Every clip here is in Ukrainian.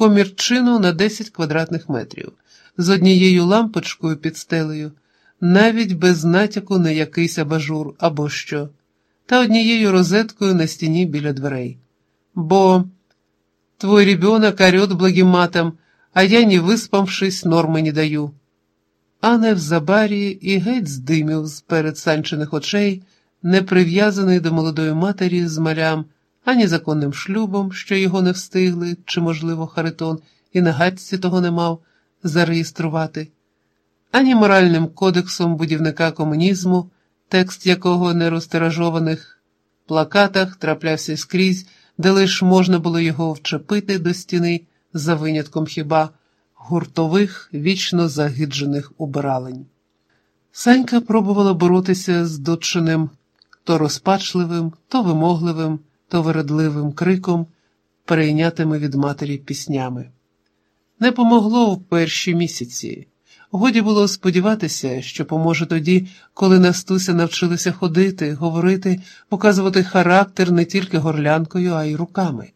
комірчину на 10 квадратних метрів, з однією лампочкою під стелею, навіть без натяку на якийсь абажур або що, та однією розеткою на стіні біля дверей. Бо твой ребенок орет благим матом, а я, не виспавшись, норми не даю. А не в забарі і геть здимів з перед санчених очей, не прив'язаний до молодої матері з малям, ані законним шлюбом, що його не встигли, чи, можливо, Харитон і на гадці того не мав зареєструвати, ані моральним кодексом будівника комунізму, текст якого на розтиражованих плакатах траплявся скрізь, де лиш можна було його вчепити до стіни за винятком хіба гуртових, вічно загиджених убиралень. Санька пробувала боротися з дочиним то розпачливим, то вимогливим, то вередливим криком, перейнятими від матері піснями. Не помогло в перші місяці. Годі було сподіватися, що поможе тоді, коли Настуся навчилася ходити, говорити, показувати характер не тільки горлянкою, а й руками.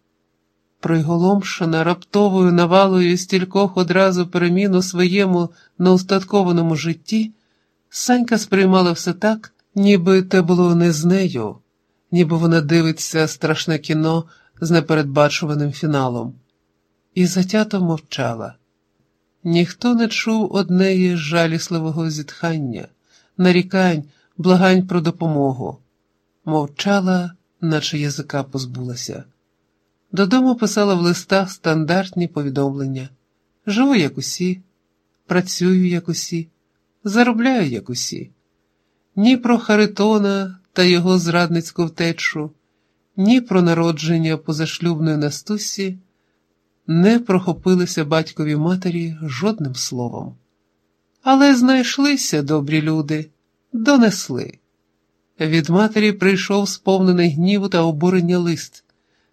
Приголомшена раптовою навалою стількох одразу перемін у своєму неустаткованому житті, Санька сприймала все так, ніби те було не з нею, ніби вона дивиться страшне кіно з непередбачуваним фіналом, і затято мовчала. Ніхто не чув однеї жалісливого зітхання, нарікань, благань про допомогу, мовчала, наче язика позбулася. Додому писала в листах стандартні повідомлення: живу, як усі, працюю, як усі, заробляю, як усі. Ні про Харитона та його зрадницьку втечу, ні про народження позашлюбної Настусі не прохопилися батькові матері жодним словом. Але знайшлися добрі люди, донесли. Від матері прийшов сповнений гніву та обурення лист.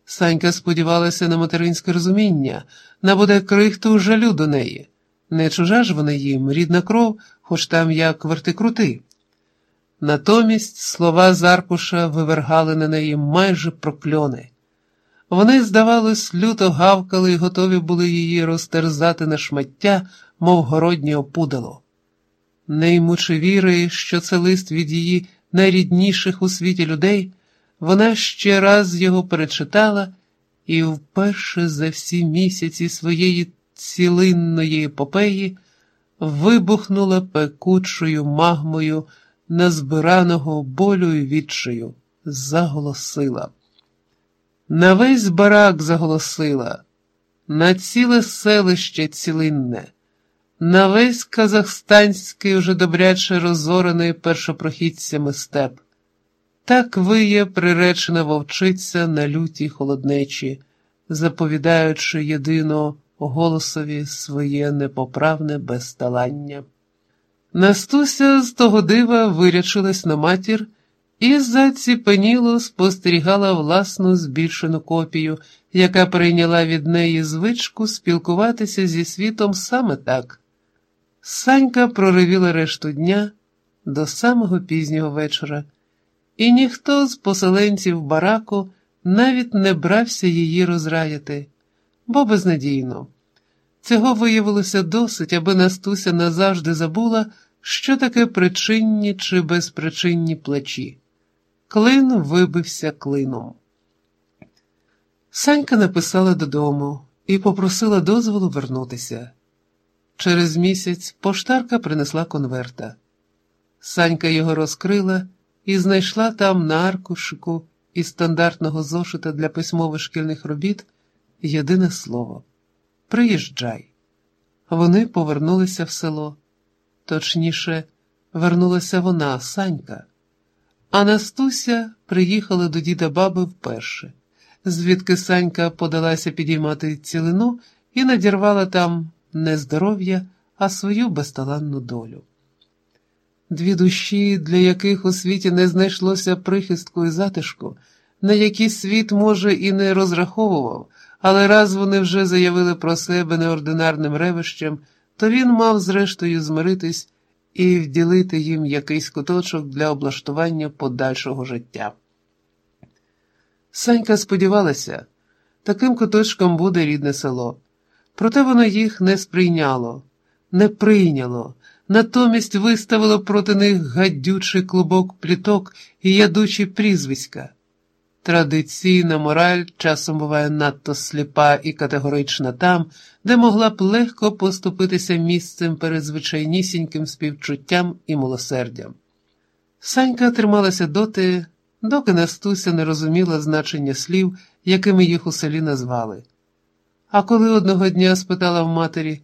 Санька сподівалася на материнське розуміння, на буде крихту жалю до неї. Не чужа ж вона їм, рідна кров, хоч там як вертикрути. Натомість слова Заркуша вивергали на неї майже прокльони. Вони, здавалось, люто гавкали і готові були її розтерзати на шмаття, мов городнє опудало. Не ймучи віри, що це лист від її найрідніших у світі людей, вона ще раз його перечитала і вперше за всі місяці своєї цілинної епопеї вибухнула пекучою магмою назбираного болю і відчаю, заголосила. На весь барак заголосила, на ціле селище цілинне, на весь казахстанський уже добряче розорений першопрохідцями степ. Так виє приречена вовчиця на лютій холоднечі, заповідаючи єдино голосові своє непоправне безталання. Настуся з того дива вирячилась на матір і заціпеніло спостерігала власну збільшену копію, яка прийняла від неї звичку спілкуватися зі світом саме так. Санька проривіла решту дня до самого пізнього вечора, і ніхто з поселенців бараку навіть не брався її розраяти, бо безнадійно. Цього виявилося досить, аби Настуся назавжди забула, що таке причинні чи безпричинні плачі. Клин вибився клином. Санька написала додому і попросила дозволу вернутися. Через місяць поштарка принесла конверта. Санька його розкрила і знайшла там на аркушику із стандартного зошита для письмових шкільних робіт єдине слово Приїжджай. Вони повернулися в село. Точніше, вернулася вона, Санька. А Настуся приїхала до діда баби вперше, звідки Санька подалася підіймати цілину і надірвала там не здоров'я, а свою безталанну долю. Дві душі, для яких у світі не знайшлося прихистку і затишку, на які світ, може, і не розраховував, але раз вони вже заявили про себе неординарним ревищем, то він мав, зрештою, змиритись і вділити їм якийсь куточок для облаштування подальшого життя. Санька сподівалася, таким куточком буде рідне село. Проте воно їх не сприйняло, не прийняло, натомість виставило проти них гадючий клубок пліток і ядучі прізвиська. Традиційна мораль часом буває надто сліпа і категорична там, де могла б легко поступитися місцем перед звичайнісіньким співчуттям і милосердям. Санька трималася доти, доки Настуся не розуміла значення слів, якими їх у селі назвали. А коли одного дня спитала в матері,